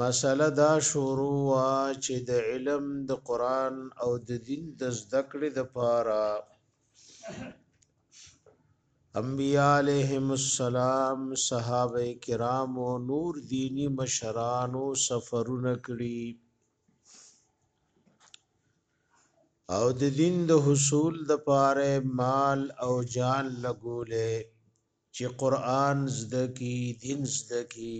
مسئله دا شروع وا چې د علم د قران او د دین د زده کړې د پاره انبیاء علیهم السلام صحابه کرام او نور دینی مشرانو سفرونه کړی او د دین د حصول د پاره مال او جان لګولې چې قران زده کی دین زده کی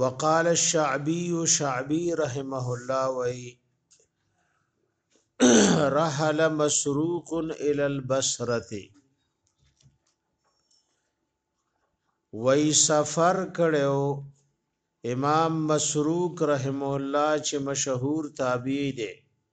وقال الشعبي شعبي رحمه الله وي رحل مسروق الى البصره وي سفر کړو امام مسروق رحم الله چې مشهور تابعی دی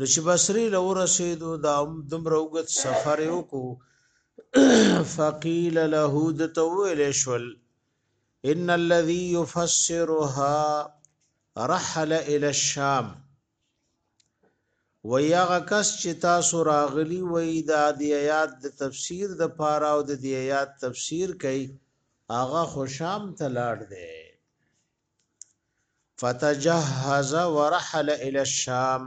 نو چې بصری له ورسېدو دا دومره وګت سفر یو کو فقیل له د تویل شول ان الذي يفسرها رحل الى الشام ویغه کس چې تاسو راغلی وای دا د آیات د تفسیر د پاره او د آیات تفسیر کوي هغه خوشام ته لاړ دی فتجهز ورحل الى الشام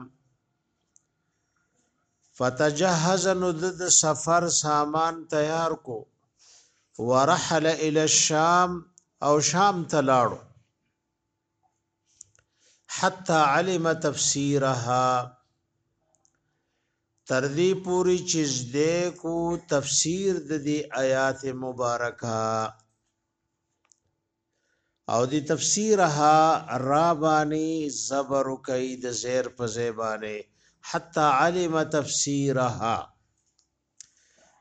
فتجهز نو د سفر سامان تیار کو ورحل الى الشام او شام ته لاړو حتا علم تفسیرها تر دې پوری چې زده کو تفسیر د دې آیات مبارکه او دی تفسیرها را بانی زبر کوي د زیر په زیبانه حتا علم تفسیرها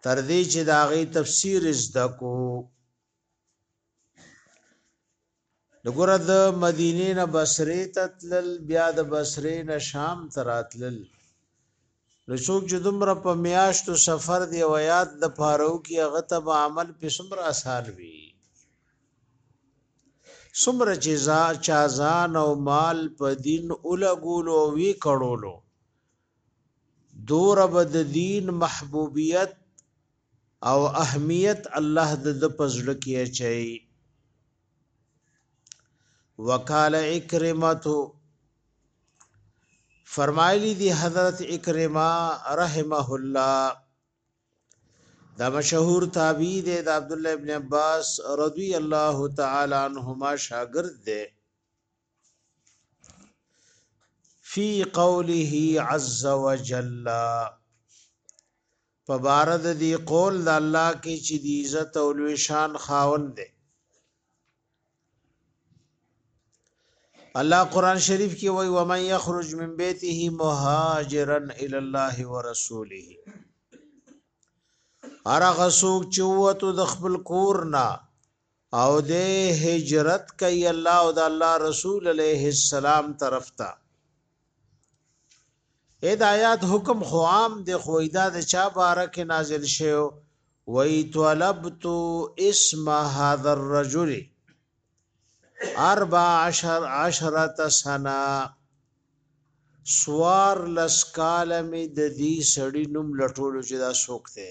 تر دې چې دا غي تفسیر زده کو دګور د مدینې نه بصره تتل بیا د بصره نه شام تراتل نو څوک چې دومره په میاشتو سفر دی او یاد د پاره وکي هغه ته به عمل په څومره اسان وي څومره چې ځا چا ځان او مال په دین اولګول او وی کړولو دور بد دین محبوبیت او اهمیت الله د د پزړه کې اچي وکاله اکرمتو فرمایلی دی حضرت اکرمه رحمه الله دا مشهور تابعی دی د عبد الله ابن عباس رضی الله تعالی عنهما شاگرد دی فی قوله عز وجل فبارد دی قول د الله کې چې دی عزت او لوی شان خاوند دی الله قران شریف کې وایي و من یخرج من بیته مهاجرا الی الله ورسوله هرغه څوک چې وته د خپل کور نه او د هجرت کوي الله او د الله رسول علیه السلام طرف ته اې د آیات حکم خو عام دی خو دا د چا بارک نازل شیو وی طلبت اسم هذا الرجل 14 عشرة سنه سوار لسکال می د دې سړی نوم لټولو چې دا سوکته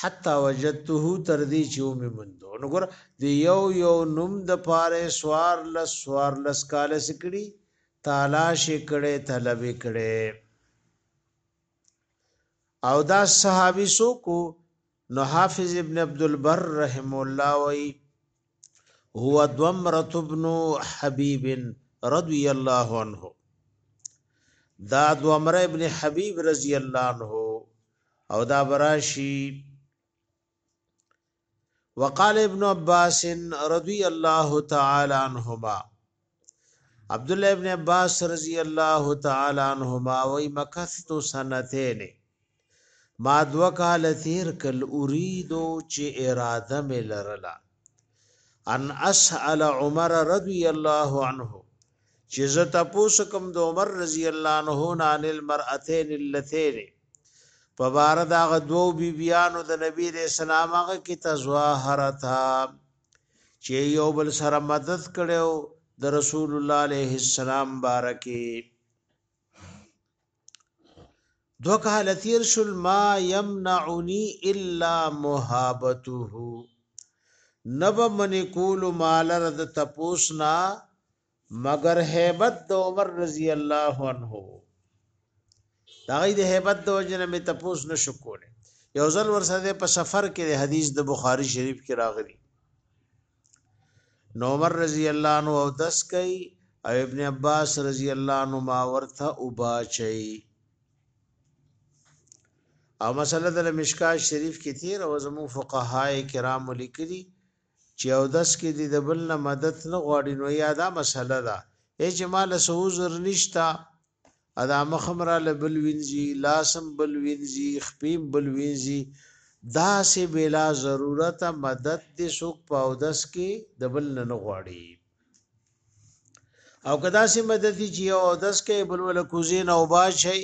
حتی وجدته تر دې چې ومې موند. نو ګوره د یو یو نوم دپاره یې څوارلس څوارلس کاله څه کړي؟ تالاش یې کړی، طلب یې کړی. او دا صحابي څوک و؟ نو حافظ ابن عبدالبر رحم الله وایي هو دمرة ابن حبیب رضی الله عنه دا دمره ابن حبیب رضی الله عنه او دا براشي وقال ابن عباس رضی الله تعالی عنهما عبد الله ابن عباس رضی الله تعالی عنهما وای مکثت سنتين ما دو کال تیر کل اریدو چې اراده مې لرله ان اسال عمر رضی الله عنه چې زه تاسو کوم د عمر رضی الله عنه عن المرأتين اللتين په بار دا غ دوو بیبیانو د نبی رسول الله هغه کې تزواهرتا چې یو بل سره مدد کړو د رسول الله عليه السلام بارکه دو کهاله تیر شل ما یمنعنی الا محابته نبا منی کولو مال رد تپوسنا مگر حیبت د عمر رضی الله عنه دا غي د hebat د وجنه می تپوس نشو کوله یو ځل ورسره په سفر کې د حدیث د بخاری شریف کې راغلی نو عمر رضی الله عنه او دس کوي او ابن عباس رضی الله عنه ما ورته وبا چي او مسله د مشکا شریف کې تیر او زمو فقهای کرام لیکلي چې او دس کې د دبل نه مدد نه غواړي نو یادا مسله ده اجمال سوزر نشتا ادا مخم را لبل وینځي لاسم بل وینځي خپیم بل وینځي دا سه بلا ضرورت مدد دې سوک په اودس کې دبل نه غواړي او کدا سه مدد چې اودس کې بل ول کوزین او باشي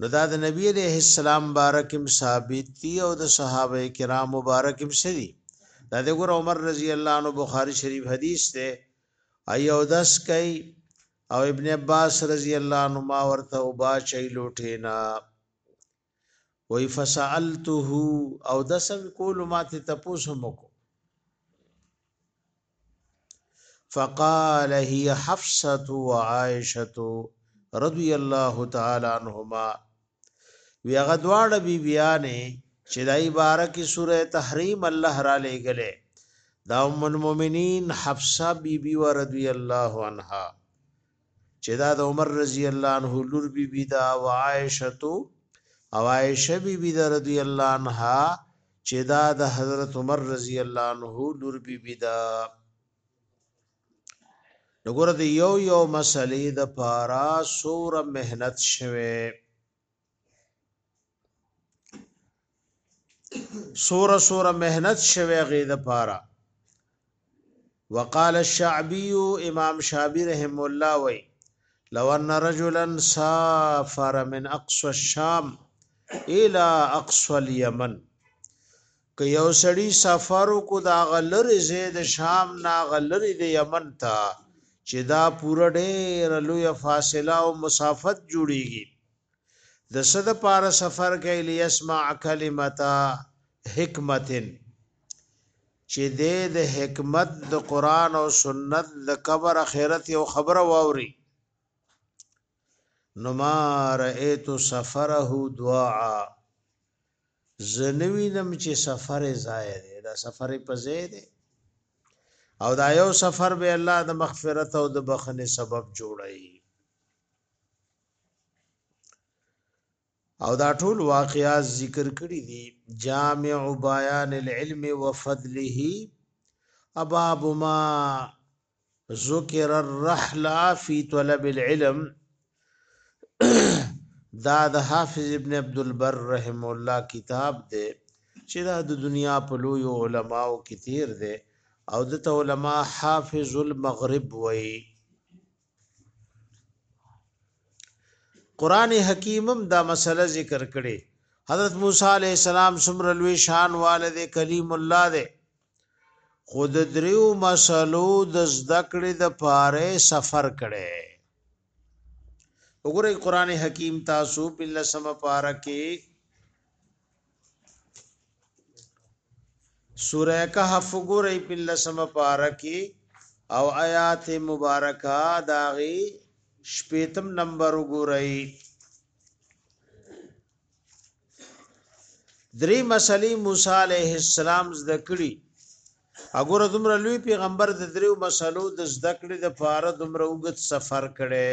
نو دا د نبی علیہ السلام بارکم ثابت دی او د صحابه کرام مبارکم سری دا د ګور عمر رضی الله عنه بخاری شریف حدیث ته ایو دس کئ او ابن عباس رضی الله عنه ما ورته او با چي لوټینا وی فسالته او دسم کول ماته تپوسم کو فقال هي حفصه وعائشه رضی الله تعالی عنهما وی هغه دواړه بیبیانې چې د عبارت کې سوره تحریم الله را لېګلې دا ام المؤمنین حفصه بیبي بی رضی الله عنها چې دا د عمر رضی الله عنه لور بی بی دا او عائشه تو او عائشه بی بی دا رضی الله عنها چې دا د حضرت عمر رضی الله عنه لور بی بی دا نګور د یو یو مسلې د پارا سور مهنت شوه سوره سوره مهنت شوه غي د پاره وقال الشعبي امام شعبي رحم الله وي لو ان رجلا سافر من اقصى الشام الى اقصى اليمن که یو سړی سفر کو دا غلری زید شام نا غلری د یمن ته چې دا پوره ډېر لوی فاصله او مسافت جوړیږي د صد پار سفر کوي ليسمع کلمتا حکمتن چې دې د حکمت د قران او سنت د قبر اخرت یو خبره واوري نو ما رأيت سفره دعاء زنوینم چې سفر ځای دی دا سفر په ځای دی او دا یو سفر به الله د مغفرت او د بخنه سبب جوړي او دا ټول واقعات ذکر کړی دي جامع بیان العلم وفضله اباب ما ذکر الرحله فی طلب العلم دا د حافظ ابن عبد البر رحم الله کتاب دی چې دا د دنیا په لوی علماو کې تیر دی او د علماء حافظ المغرب وایي قران حکیم هم دا مسله ذکر کړي حضرت موسی علی السلام څومره لوی شان والده کلیم الله ده خود دریو مسلو د ذکر د پاره سفر کړي وګورئ قران حکیم تاسو بل سم پاره کې سوره کهف ګورې په لسم پارا کې او آیات مبارکه داغي شپیتم نمبر ګورې درې مسلې موسی عليه السلام زده کړې اګوره دومره لوی پیغمبر د دریو مسلو د زده کړې د پاره دومره وګت سفر کړي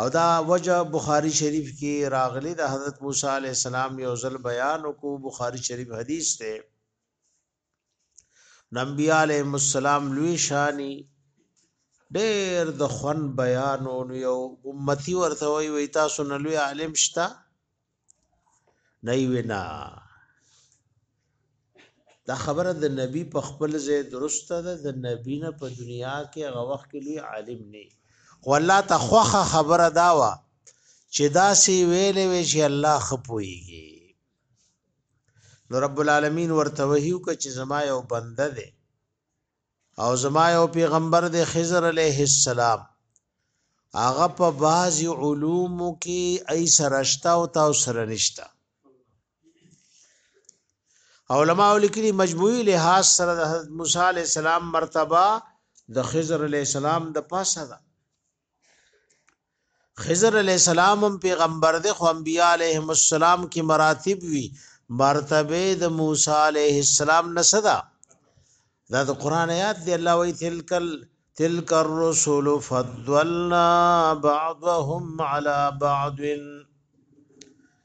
او دا وجه بخاری شریف کی راغلی د حضرت موسی علیه السلام یو ځل بیان کو بخاری شریف حدیث ته نبی علیه السلام لوی شانی ډیر د خون بیان او یو امتی ورته وی وی تاسو نه لوی عالم شتا نه وینا دا خبره د نبی په خپل ځای درسته ده د نبی نه په دنیا کې هغه وخت کې لوی عالم نه خو الله ته خوخه خبره دا و چې دا سی ویلې وی چې الله خپويږي نو رب العالمین ورته وحیو ک چې زما یو بنده ده او زما یو پیغمبر دی خضر علیه السلام هغه په بعضی علوم کې ای سرشتا او تا سره نشتا علماء لیکلي مجموعي لحاظ سره د حضرت موسی علی السلام مرتبه د خضر علی السلام د پاسه ده خضر علیہ السلام هم پیغمبر دی خو انبیاء علیهم السلام کې مراتب وی مرتبه د موسی علیه السلام نسدا دا د قران آیات دی الله وی تلکل تلک الرسل فضلنا بعضهم على بعض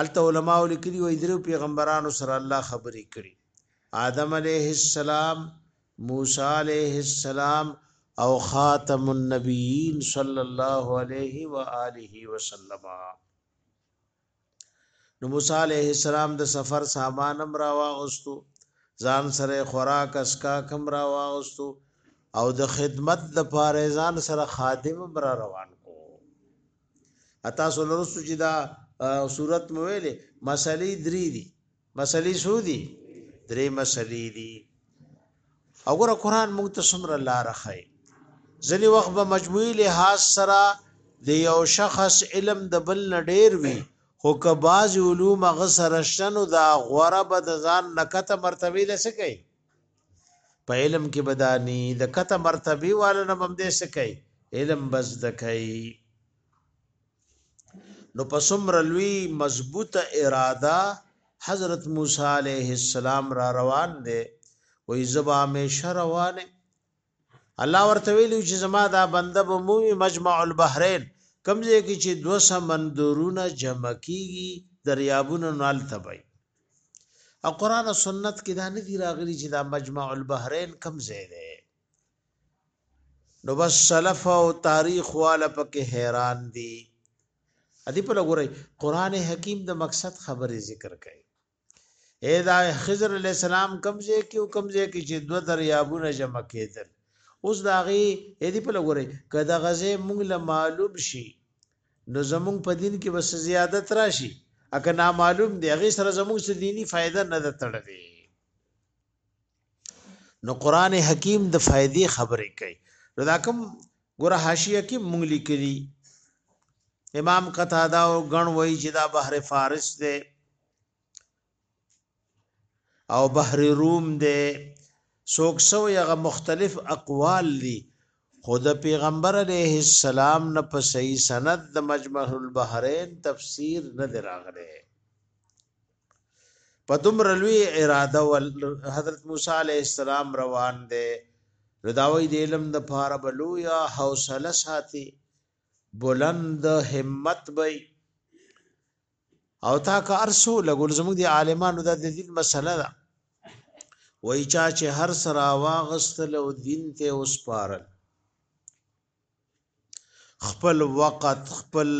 الته علماء لیکلي وي درو پیغمبرانو سره الله خبرې کړي آدم علیه السلام موسی علیه السلام او خاتم النبیین صلی الله علیه و آله وسلم نو موسی علیه السلام د سفر سامان هم را واغستو ځان سره خوراک اسکا کم را واغستو او د خدمت د پاره ځان سره خادم هم را روان تاسو لرسو چې دا صورت مو ویلې مسلې درې دي مسلې سو دي درې مسلې دي وګوره قران موږ ته څومره لار خای ځلې وخت به مجموعي لحاظ سره د یو شخص علم د بل نه ډیر وي خو که بعض علوم غ سره شنو دا غوره به د ځان نکته مرتبه لسکه په علم کې بدانی د کته مرتبه والا نه بم دې سکي علم بس دکای نو په سمر لوی مضبوطه اراده حضرت موسی علیه السلام را روان دی وې زبا همیشه روانه الله ورته ویلو چې زما دا بنده به مومي مجمع البحرین کمزې کې چې دو سمندرونه جمع کیږي دریابونه نال تبای او قران او سنت کې دا نه دی راغلی چې دا مجمع البحرین کمزې ده نو بس سلف او تاریخ والا پکې حیران دي ادي په لګوري قران حکیم د مقصد خبره ذکر کوي اې دا خضر علی السلام کمزې کې او کمزې کې چې دو دریابونه جمع کېدل اوس دا غي اې دې په لګوري کدا غزه مونږ له معلوم شي نو زمونږ په دین کې بس زیادت راشي اګه نا معلوم دی هغه سره زمونږ څه دینی فائدہ نه ده تړلې نو قران حکیم د فائدې خبرې کوي نو دا کوم ګوره حاشیه کې مونږ لیکلي امام قتاده او غن وای چې دا بحر فارس دی او بحر روم دی سوک سو یغه مختلف اقوال دي خود پیغمبر علیه السلام نه په صحیح سند د مجمع البحرین تفسیر نه دراغله په دومره لوی اراده ول حضرت موسی علی السلام روان دی نو دا وی د علم د پاره بلویا حوصله ساتي بلند همت وي او تا که ارسو لګول زموږ د عالمانو د دین مسله ده وای چا چې هر سره واغستل او دین ته وسپارل خپل وخت خپل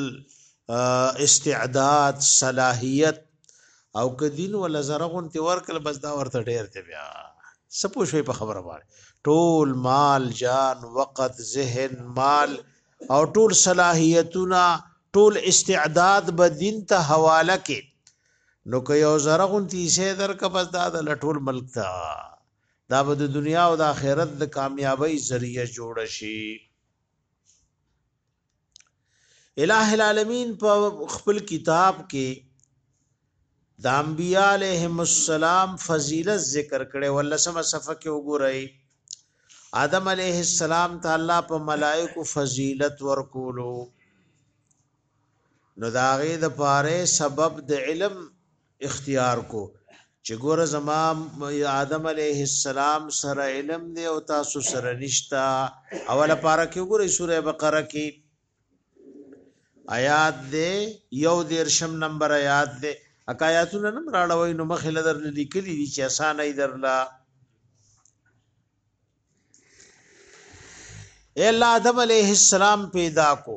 استعداد صلاحیت او کدین ول زرغون تی ورکل بس دا ورته ډیر دی بیا سپو شوی په خبره باندې ټول مال جان وقت ذهن مال او ټول صلاحیتونه ټول استعداد به دین ته حواله کې نو که یو زرغون تی سه درک بس دا د لټول ملک ته دا به د دنیا او د آخرت د کامیابۍ ذریعہ جوړه شي الٰه العالمین په خپل کتاب کې د انبیاء علیهم السلام فضیلت ذکر کړي ولسمه صفحه کې وګورئ آدم علیه السلام تعالی په ملائکو فضیلت ورکولو نو داغه د پاره سبب د علم اختیار کو چې ګوره زما آدم علیه السلام سره علم دی او تاسو سره نشتا اوله پارا کې ګوره سوره بقره کې آیات دی یو دیرشم نمبر آیات دی اکا آیاتونه نم راړوي نو مخې لدر لیکلي دي چې اسانه یې درلا الا آدم علیه السلام پیدا کو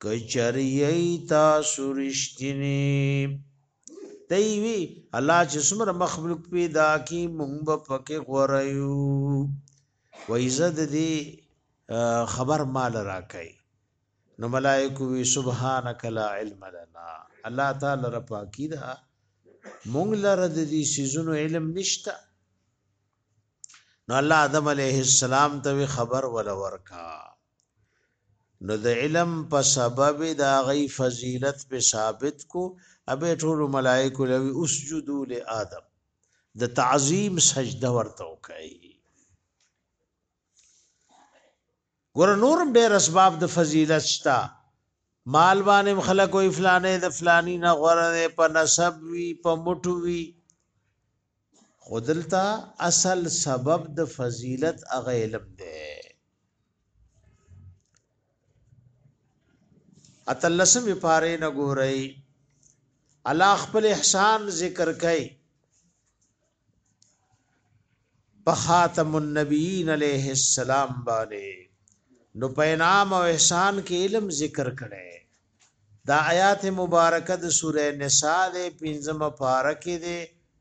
که چرې یی تاسو رښتینی دی وی الله چې څومره مخلوق پیدا کی مونږ به پکې غوړه یو و عزت دی خبر مال راکای نو ملائکه وی سبحانك لا علم لنا الله تعالی را پاکی دا مونږ لره د دې سيزونو علم نشته نو الله آدم عليه السلام ته خبر ول ورکا نو د علم په سبب د غي فضیلت په ثابت کو ابه ټول ملائکه لوي اسجدوا لآدم د تعظیم سجده ورته وکړي ګور نورم ډېر اسباب د فضیلت شته مال باندې هم خلک وي فلانه د فلانی نه غوره دی په نسب وي په مټو وي خودلتا اصل سبب د فضیلت هغه علم دی اتلسم پاره نه ګورئ الله خپل احسان ذکر کوي په خاتم النبیین علیه السلام باندې نو په انعام او احسان کې علم ذکر کړي دا آیات مبارکه د سوره نساء د پنځمه پاره کې ده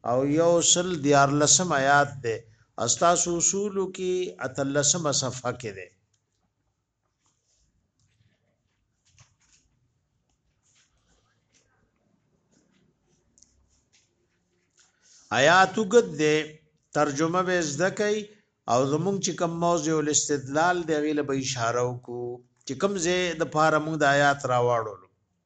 او یو سل دیار لسم آیات ده استاسو اصول کې اتلسمه صفحه کې ده آیات وګد دی ترجمه به زده کوي او زمونږ چې کوم موضوع الاستدلال دی غیله به اشاره وکړو چې کوم ځای د پاره موږ د آیات راوړو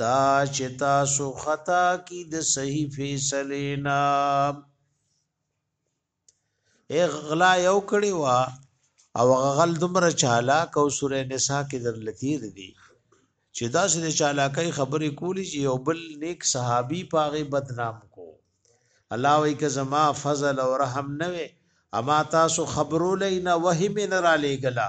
دا چې تاسو خطا کی د صحیح فیصله نه اغلا یو کړي وا او غغل دمر چالاک او سوره نساء کې در لتیر دي چې دا سره چالاکای خبرې کولی چې یو بل نیک صحابي پاغه بدنام کو الله وی که زما فضل او رحم نه وي اما تاسو خبرو لینا وهم نه را لګلا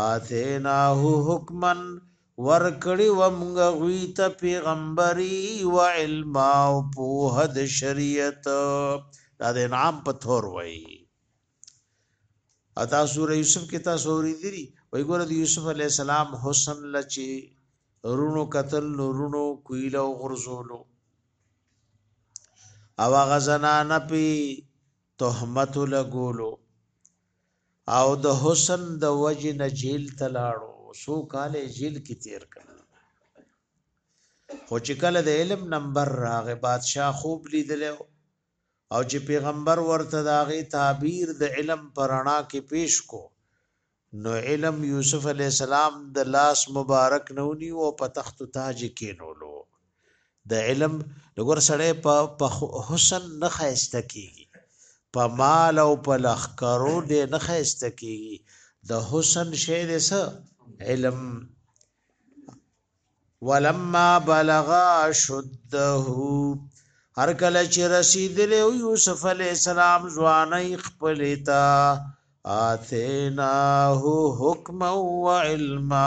آتیناه حکما ورکړی ومغ غوی ته پیغمبري و علم او په د شریعت دا د انعام په تور وای اتا سوره یوسف کې تاسو اوریدلی وای ګوره د یوسف علی السلام حسن لچی رونو قتل نورونو کویلو غرزولو او غزنانه پی تهمت لګولو او د حسن د وجې نه جیل ته لاړو سو کال جیل کې تیر کړ خو چې کله د علم نمبر راغې بادشاه خوب لیدل او چې پیغمبر ورته داغه تعبیر د علم پرانا کې پیش کو نو علم یوسف علی السلام د لاس مبارک نونی او په تخت تاج کې نولو د علم لګور سره په په حسن نه خایسته کیږي په مال او په لخرو دې نه خایسته کیږي د حسن شی دې څه علم ولما بلغ شده هر کله چې رسیدلی یوسف علی السلام ځواني خپل تا آتیناه حکما و علما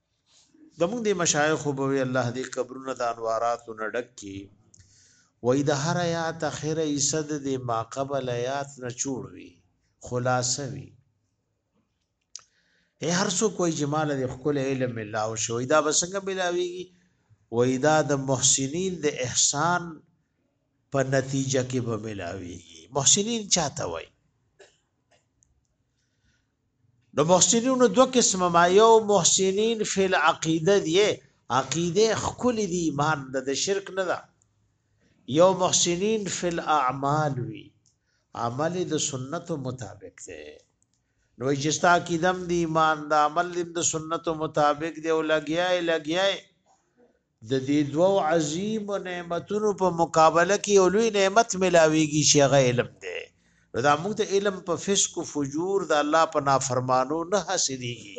زمونږ د مشایخو به وی الله دې قبرونه د انواراتو نه ډک کی وای د هر آیات اخر ایصد د ما قبل آیات نه چوړ وی خلاصه وی اے هر څوک وای چې مال د خپل علم الله او شوی دا بسنګ ملاویږي وای دا د محسنین د احسان په نتیجه کې به ملاویږي محسنین چاته وای د محسنینو دو قسم ما یو محسنین فی العقیده دی عقیده خکل دی ایمان ده د شرک نه ده یو محسنین فی الاعمال وی عمل د سنت مطابق ده نو چې ستا کیدم دی ایمان دا عمل د سنت مطابق دی او لګیای لګیای د دې دوو عظیمو نعمتونو په مقابله کې یو لوی نعمت ملاویږي چې هغه علم دی نو دا موږ ته علم په فسق او فجور د الله په نافرمانو نه حاصلېږي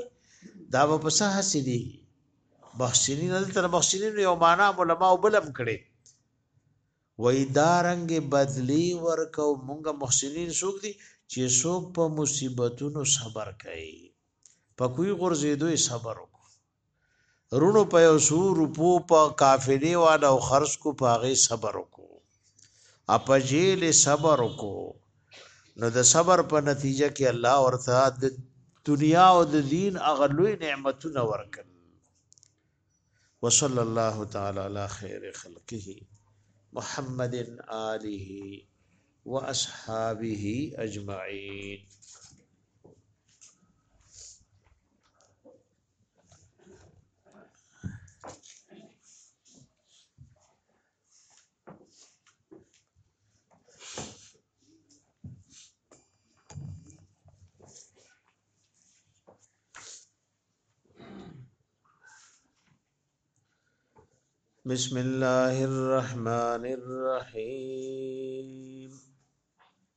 دا به په څه حاصلېږي محسنین تر محسنین یو معنا علماء بلم کړي وای دا رنګ بدلی ورکو مونږ محسنین سوق دي چې سوق په مصیبتونو صبر کوي په کوی غرزیدو صبر وکړي رونو په یو سو روپو په قافلې والا او خرڅ کو په هغه صبر وکړو اپا جیل صبر وکړو نو د صبر په نتیجه کې الله ورته د دنیا او د دین هغه لوی نعمتونه ورکړ وصلی الله تعالی علی خیر خلقه محمد آله واصحابه اجمعین بسم الله الرحمن الرحيم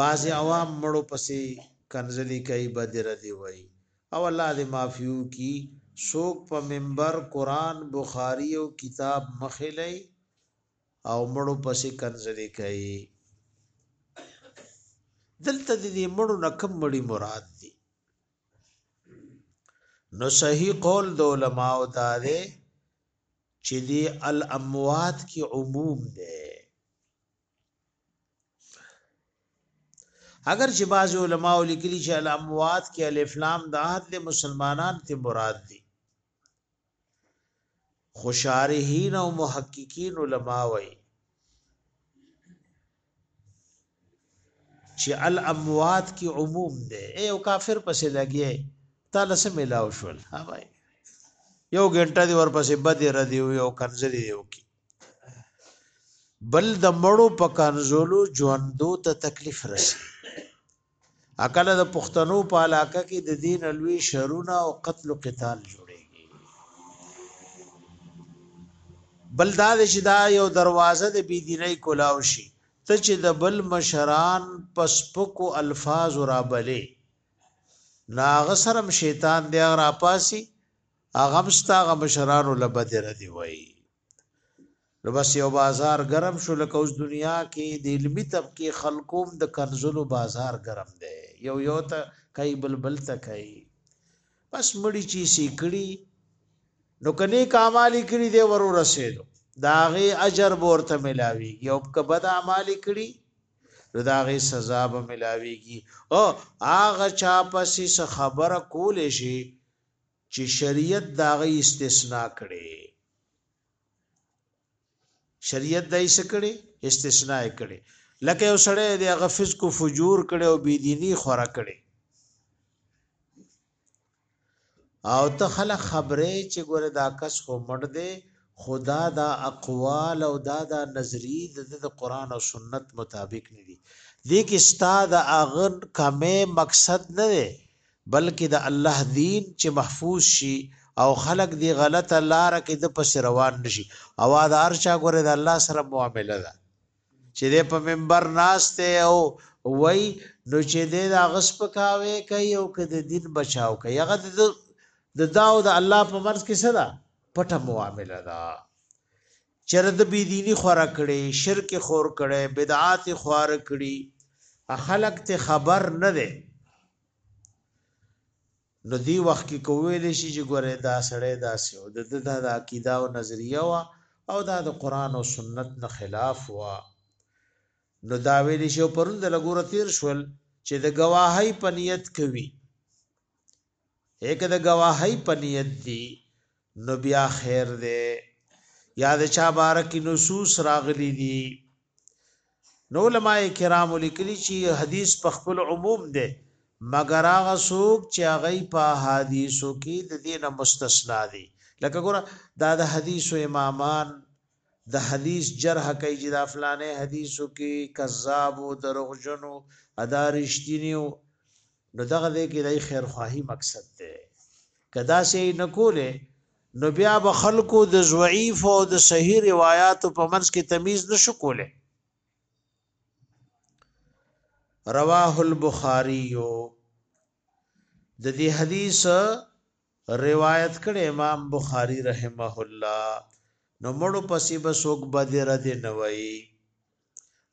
بعضی عوام مړو پسې کنزلی کوي بدی ردی وای او الله دې معافیو کی سوک په منبر قران بخاری او کتاب مخلی او مړو پسې کنزلی کوي دلته دې مړو نکم مړی مراد دي نو صحیح قول د علماء او دارې چې دی الاموات کی عموم دی اگر چې بعض علما لیکلي چې الاموات کې الف لام د عهد له مسلمانان ته مراد دي خوشارحین او محققین علما وایي چې الاموات کې عموم دی اے او کافر پسې لګي تعالی سم ملاو شول ها بھائی یو غنټه دی ورپسې بد ردی یو کنځلی یو کی بل د مړو په کنزولو ژوندو ته تکلیف رسي اکل د پښتنو په علاقه کې د دین لوی شرونه او قتل او قتال جوړيږي بل دا چې دا یو دروازه د بی دیني کولاو شي ته چې د بل مشران پسپکو الفاظ را بلې ناغه سرم شیطان دی را پاسي هغه هم ستا هغه مشرانو له بدې ردې وایي نو بس یو بازار ګرم شو لکه اوس دنیا کې د علمي طبقې خلکوم د کنزلو بازار ګرم دی یو یو ته کوي بل بل ته کوي بس مړی چی سی کړي نو کني کامالي کړي دی ورو رسېدو داغه اجر ورته ملاوي یو کبد اعمالي کړي نو داغه سزا به ملاويږي او هغه چا پسې خبره کول شي چې شریعت دا غي استثناء کړي شریعت دای څه کړي استثناء کړي لکه یو سړی دی هغه فسق او فجور کړي او بيدینی خورا کړي او ته خلک خبره چې ګوره دا کس خو مړ دی خدا دا اقوال او دا دا نظری د قران او سنت مطابق نه دي دې کې استاد اغن کمه مقصد نه دی بلکه د الله دين چه محفوظ شي او خلق دي غلطه لاره کي د پسې روان نشي او دا هر چا ګوره د الله سره معامله ده چې د په منبر ناشته او وای نو چې د هغه سپکاوي کوي او که د دین بچاو کوي هغه د دا او د الله په مرز کې څه ده پټه معامله ده چر د بی دینی خورا کړي شرک خور کړي بدعات خور کړي خلق ته خبر نه ده نو دی وخت کې کویل شي چې ګوره دا سړی داسې او د د دا د عقیده او نظریه وا او دا د قران او سنت نه خلاف وا نو دا ویل شي او پرون د لګور تیر شول چې د گواهی په نیت کوي هک د گواهی په نیت دی نو بیا خیر دی یا د چا باره کې نصوص راغلي دي نو علماء کرام لیکلي چې حدیث په خپل عموم دی مګر هغه څوک چې هغه په حدیثو کې د دینه مستثنا دي لکه ګوره دا د حدیثو امامان د حدیث جرح کوي چې دا فلانه حدیثو کې کذاب او دروغجنو ادا رښتینی او نو دغه دې کې دای خیر خواهی مقصد دی کدا سي نه کوله نو بیا به خلکو د ضعیف او د صحیح روایت په منځ کې تمیز نشو کوله رواه البخاری د دې حدیث روایت کړي امام بخاری رحمه الله نو مړو پسې بسوک بدر دې نه وایي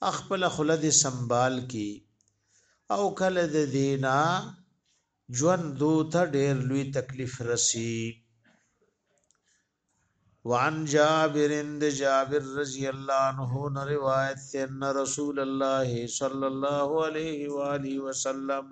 خپله خوله دې سمبال کی او کله د دینا ژوند دو ته ډیر لوی تکلیف رسی وعن جابر اند جابر رضی اللہ عنہ نے روایت سے ان رسول اللہ صلی اللہ علیہ وآلہ وسلم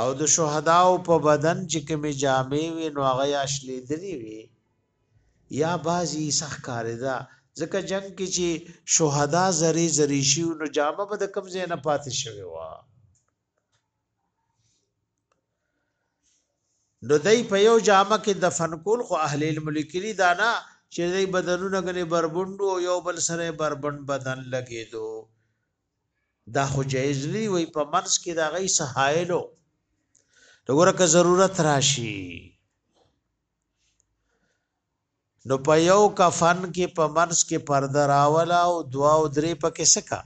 او د شهداو په بدن چې کومې جامې وي نو هغه یا شلیدلې وي یا بعضی سخ کارېده ځکه جنگ کې چې شهدا زری زری شي نو جامه به د کم ځای نه پاتې شوی و نو دای په یو جامه کې دفن کول خو اهل علم لیکلي دا نه چې دای بدنونه غني بربندو او یو بل سره بربند بدن لګېدو دا خو جایز نه وي په منس کې دا غي سهایلو وګوره که ضرورت راشي نو په یو کفن کې په منس کې پرده راولا او دوا او درې پکې سکا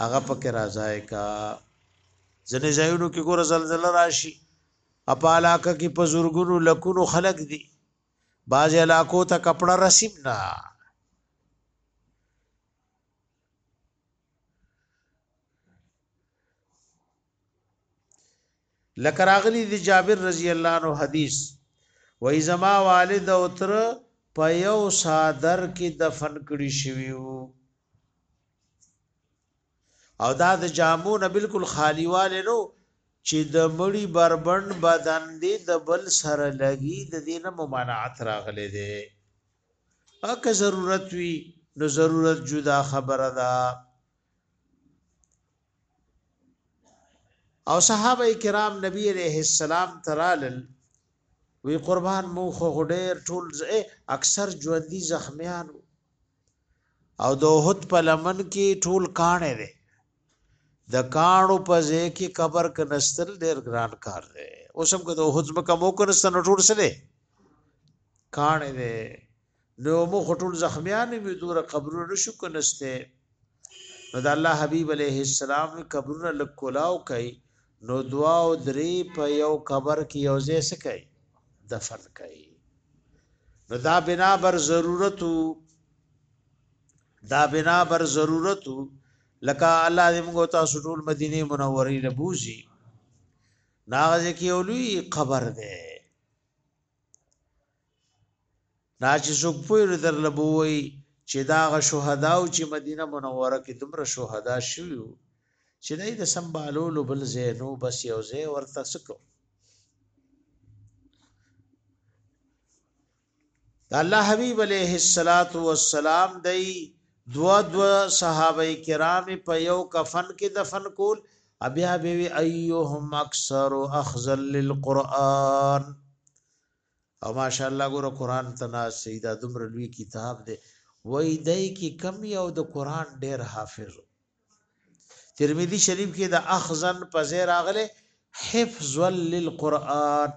هغه پکې راځای کا ځنې ځایونو کې ګوره زلزلہ راشي اپا علاقه کې په زورګونو لکونو خلق دي بعض علاقو ته کپڑا رسیم نه لکه راغلی دی جابر رضی الله عنه حدیث وای زما والد او تر په یو صادر کې دفن کړی شوی وو او دا د جامو نه بالکل خالی والے نو چې د مړی بربند بدن دی د بل سره لګي د دینه ممانعت راغلی دی اکه ضرورت وی نو ضرورت جدا خبره ده او صحابه کرام نبی علیہ السلام ترالل وی قربان مو خو غډیر ټول اکثر ژوندۍ زخمیان او دوه هوت په لمن کې ټول کانه دي د کانو په ځای کې قبر کنستل ډیر ګران کار دی اوس هم که د احد مکه مو کنستل نو ټول سره کانې دی نو مو خټول زخمیان می دوره قبرونه نشو کنسته نو د الله حبیب علیه السلام قبرونه لکولاو کوي نو دعا او درې په یو قبر کې یو ځای سکي دفن کوي نو دا بنا بر ضرورتو دا بنا بر ضرورتو لکه الله دې موږ تاسو ټول مدینه منورې له بوزي ناغه کې اولوی قبر ده دا چې څوک پویر در لبوي چې دا غ شهدا او چې مدینه منوره کې دومره شهدا شویو چې دای د سمبالولو بل زینو بس یو زی ورته سکو د الله حبیب علیه الصلاۃ والسلام دی دو دو صحابه کرام په یو کفن کې دفن کول بیا به وی ايهم اکثر اخذا للقران او ماشاءالله ګور قران تنا سیدا دمر لوی کتاب دی وای دای کی کم یو د قران ډیر حافظ ترمذی شریف کې د اخذن په زیر اغله حفظ للقران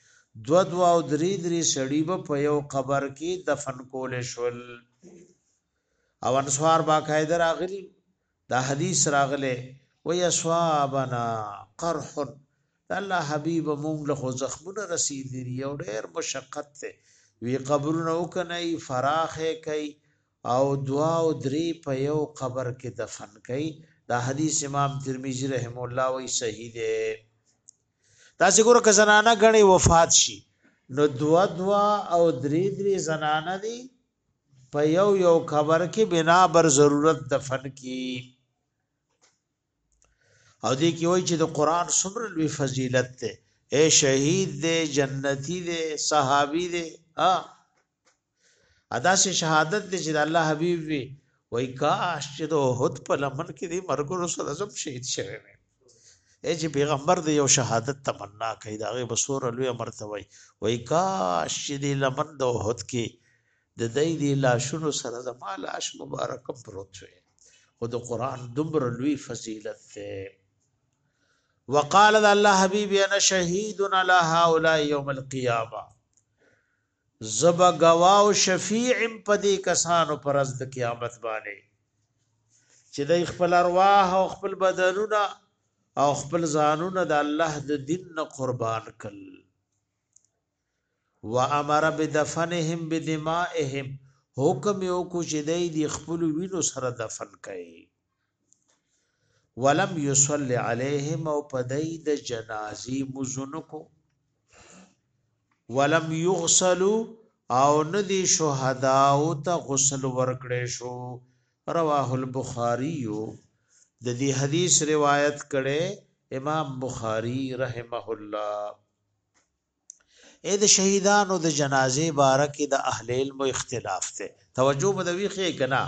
دوه دوه او درې درې سړي به په یو قبر کې دفن کول شول او انصار باقاعده راغلي دا حدیث راغله وی اصحابنا قرح الله حبیب مونږ له زخمونه رسیدلی یو ډیر مشقت ته وی قبرونه وکنه فراخه کوي او دوه او درې په یو قبر کې دفن کوي دا حدیث امام ترمذی رحم الله وی صحیح دی تاسو ګور که زنانه غني وفات شي نو دوا دوا او درې درې زنانه دي په یو یو قبر کې بنا بر ضرورت دفن کی او دې کې وای چې د قران څومره لوی فضیلت ته اے شهید دې جنتی دې صحابي دې ها ادا سي شهادت دي چې د الله حبيب وي وای کاش چې د احد په لمن کې دي مرګونو سره زم شهید شوی وي اے چې پیغمبر د یو شهادت تمنا کوي دا غي بصور لوی مرته وای وای کاش چې د لمن د احد کې د دې د لاشونو سره د مال اش مبارک پروت وي خو د قران دمر لوی فضیلت ده وقال الله حبيبي انا شهيد على هؤلاء يوم القيامه زه به ګواه او شفیع یم په دې کسانو پر ورځ د قیامت باندې چې د خپل ارواح او خپل بدنونه او خپل ځانونه د الله د دین نه قربان کړ و امر بدفنهم بدمائهم حکم یو کو چې دی د خپل وینو سره دفن کړي ولم يصل عليهم او پدای د جنازي مزنکو ولم يغسلوا او ندي شهدا او ته غسل ورکړې شو رواه البخاري د دې حدیث روایت کړي امام بخاری رحمه الله اې د شهیدانو د جنازې باره کې د اهل علم اختلاف دی توجه به د ویخې کنا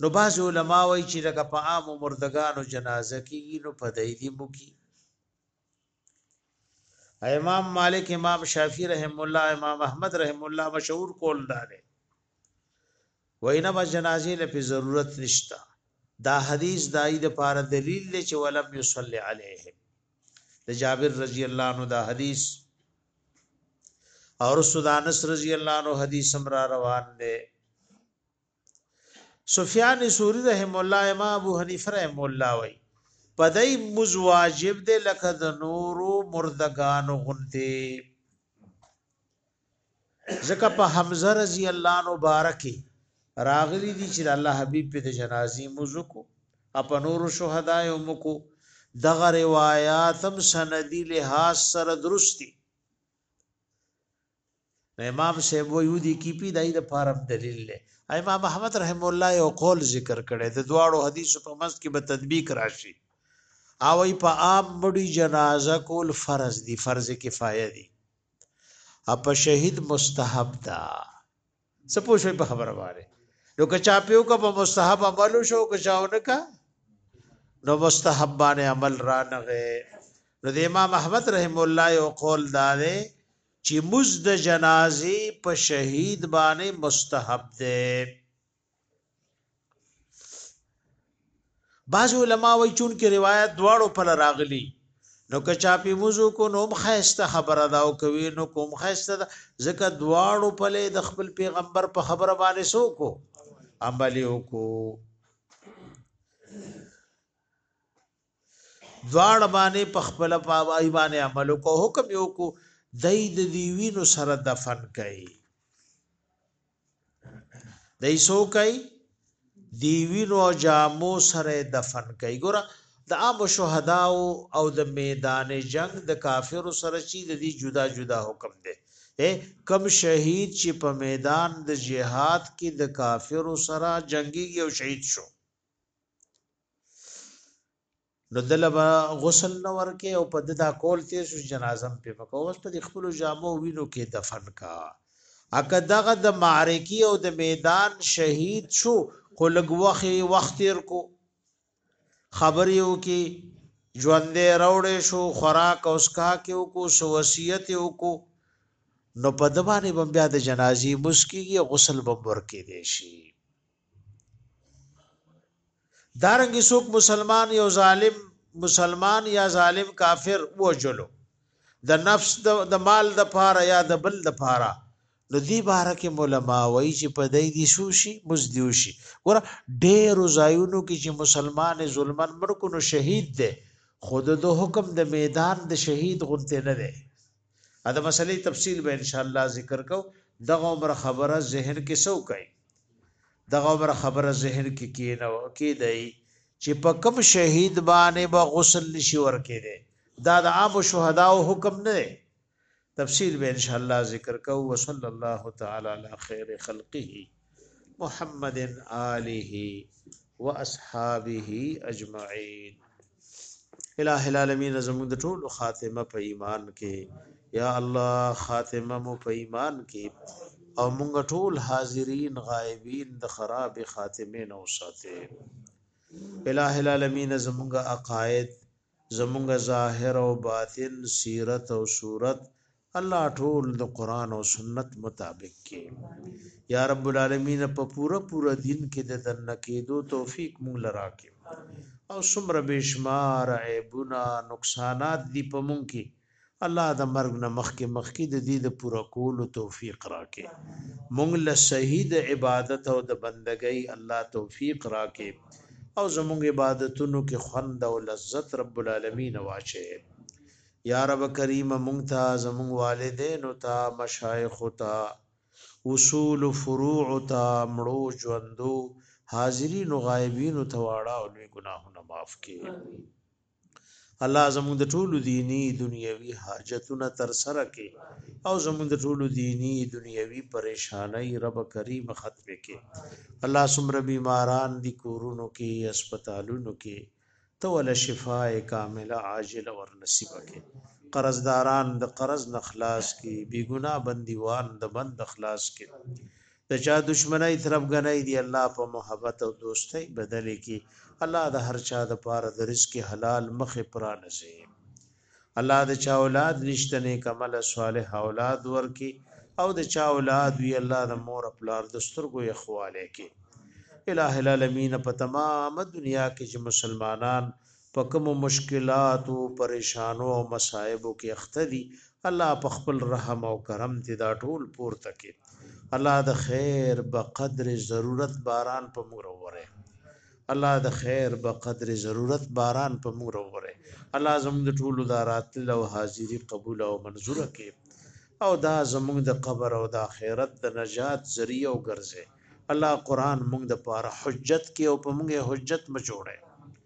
نو بعض علما وایي چې لکه په عام مردگانو جنازه کېږي نو په دای دی مو کې امام مالک امام شافعی رحم الله امام احمد رحم الله مشهور کول دار وینا به جنازې لپاره ضرورت نشته دا حدیث دای د پاره دلیل دی چې ولم یصلی علیهم د جابر رضی الله عنه دا حدیث اور سودانس رضی الله عنه حدیث هم را روان دی سفیان سوری رحم الله امام ابو حنیفه رحم الله وای پدای مز واجب دی لکه د نورو مردگان غنته ځکه په حمزه رضی الله عنه بارکه راغلی دی چې الله حبیب په د جنازي مزکو اپ نور شهدا یو مکو دغه روایت هم سندی لحاظ سره درستی امام سیبو یو دی کی پی دای د پارم دلیل له امام احمد رحم الله یو قول ذکر کړي د دواړو حدیثو په مست کې به تطبیق راشي او په عام مړي جنازه کول فرض دي فرض کفایه دي اپا شهید مستحب دا سپو شوی په خبره باندې نو که چا پیو کا په مستحب عمل شو که چاونه کا نو مستحب باندې عمل را نغه نو د امام احمد رحم الله یو قول دا دی چې مز د جنازي په شهید باندې مستحب دی بعض علما وایي چون کې روایت دواړو پر راغلي نو که چا په موضوع کو نو خیسته خبره دا او کوي نو کوم خیسته ځکه دواړو په له د خپل پیغمبر په خبره باندې سو کو عملی وکړو دواړه باندې په خپل پاوای باندې عمل کو حکم یو کو دای د دی وینو سره دفن کړي دای سو کوي دی وینو جامو سره دفن کړي ګوره د عام شهدا او د میدان جنگ د کافر سره چې د دې جدا جدا حکم دی کم شهید چې په میدان د جهاد کې د کافر سره جنگي او شهید شو نو دله به غسل نه ورکه او په ددا کول تیر شو جنازم په پکو اوس په خپل جامو وینو کې دفن کا اکه دغه د معرکی او د میدان شهید شو خلګ وخی وخت تیر کو خبریو کې ژوندې راوړې شو خوراک او اسکا کې او کو سوسیت او کو نو په دمانه بیا د جنازي مسکیږي غسل بمبر کې دی شي دارنګ سوک مسلمان یو ظالم مسلمان یا ظالم کافر وجلو د نفس د مال د پاره یا د بل د پاره نو دی باره کې علما وایي چې په دای دي سوشي مزدیوشي ګور ډېر زایونو کې چې مسلمان ظلمن مرکو نو شهید دی خود د حکم د میدان د شهید غونته نه دی ادا مسلې تفصیل به ان شاء الله ذکر کو دغه عمر خبره ذهن کې سو کوي دغه عمر خبره ذهن کې کینو کې دی چې په کوم شهید باندې به با غسل نشي ورکې دی دا د عام شهدا او حکم نه دی تفصیل به ان شاء الله ذکر کو وصلی الله تعالی علی خیر خلقه محمد آله واصحابه اجمعين الہ العالمین زموږ د ټولو خاتمه په ایمان کې یا الله خاتمه مو په ایمان کې او موږ ټول حاضرین غایبین د خراب خاتمه نه وساته الہ العالمین زموږ عقاید زمونږ ظاهر او باطن سیرت او صورت الله ټول د قران او سنت مطابق کې یا رب العالمین په پوره پوره دین کې د دنه کېدو توفیق مونږ لراکې او سمره بشمار عیبونه نقصانات دی په مونږ کې الله د مرګ نه مخکې مخکې د دې د پوره کولو توفیق راکې مونږ له صحیح د عبادت او د بندګۍ الله توفیق راکې او زمونږ عبادتونو کې خوند او لذت رب العالمین واچي یا رب کریم مونږ ته زمونږ والدین او ته مشایخ او ته اصول فروع او ته مړو ژوندو حاضرین او غایبین او ته واړه او لوی ګناهونه معاف کړي الله زموږ د ټولو دینی دنیوي حاجتونه تر سره کړي او زموږ د ټولو دینی دنیوي پریشانای رب کریم ختم کړي الله سمره بیماران دي کورونو کې هسپتالونو کې تو ول شفاء کامله عاجل ور نصیب کړي قرضداران د قرض نخلاص کړي بیګنا بندیوان د بند خلاص کړي د چا دشمنی تربګنۍ دی الله په محبت او دوستۍ بدل کی الله د هر چا د پاره د رزق حلال مخ پرانځي الله د چا اولاد نشته نه کمل صالح اولاد ورکی او د چا اولاد وی الله د مور خپلار د سترګو یخواله کې الٰه العالمین په تمام دنیا کې چې مسلمانان په کومو مشکلاتو، پرېشانو او مصائبو کې اخته دي، الله په خپل رحم او کرم دې دا ټول پورته کړي. الله د خیر بقدر ضرورت باران په موږ راووری. الله د خیر بقدر ضرورت باران په موږ راووری. الله زموږ د ټولو دا راتلل او حاضري قبول او منظور کړي او دا زموږ د قبر او د آخرت د نجات ذریعه وګرځي. الله قرآن موږ د پاره حجت کړي او په موږ یې حجت مه جوړه.